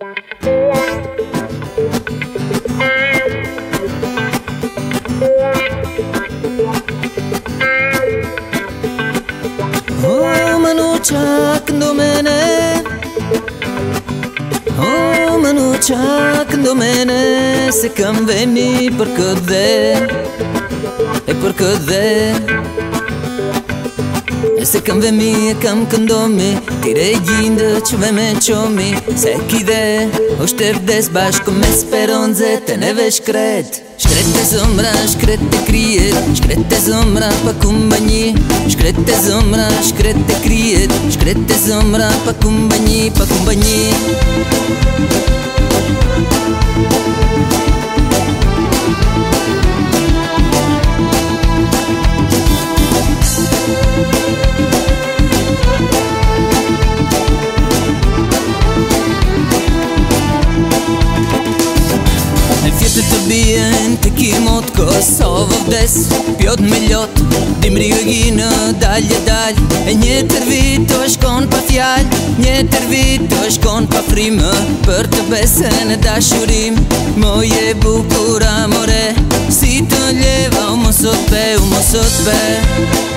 O, më në qakë në domene Se kam vemi për këtë dhe E për këtë dhe Nëse këm dhe mi e këm këndomi Tire i gjindë që ve me qomi Se ki dhe O e vdes bashko me speronze Të neve shkret Shkret e zomra, shkret e kryet Shkret e zomra pa kumbani Shkret e zomra, shkret e kryet Shkret e zomra pa kumbani Pa kumbani Shkret e zomra, shkret mot Kosovë vdes Pjot me lot Dimri u në dalje dal E një tërvi të shkon pa fjall Një tërvi të shkon pa frimë Për të besën e dashurim Mo je bukura more Si të leva u mosot pe U mosot pe U mosot pe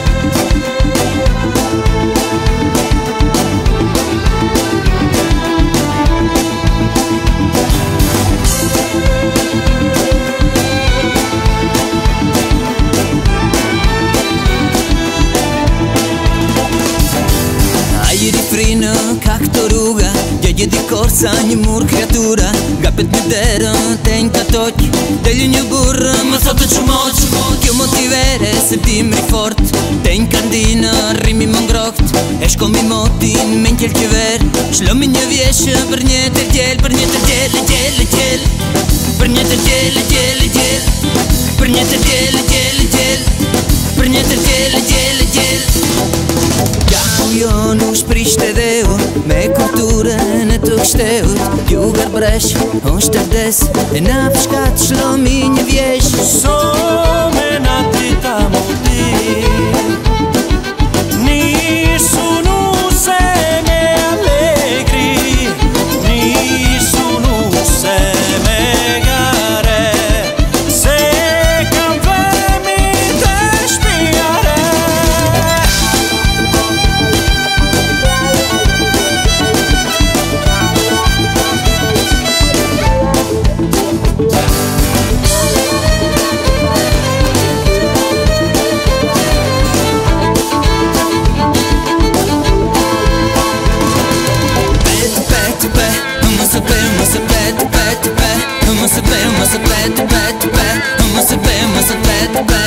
një dikor sa një mur kreatura Gapet një derën, të një katoq Deli një burë, më sot të qumoq Kjo motivere, se ti më rifort Të një kandina, rrimi më ngroht E shkomi motin, me një kjellë qever Shlomi një vjeshë, për një të tjel Për një të tjel, tjel, tjel, Për një të tjel, tjel, tjel Për një të tjel, tjel, tjel Për një të tjel apstelt, juger brech, und der des, in abschkat schlomi nie wieś. So me na ty Mësë pe, mësë pe, të pe, të pe Mësë pe,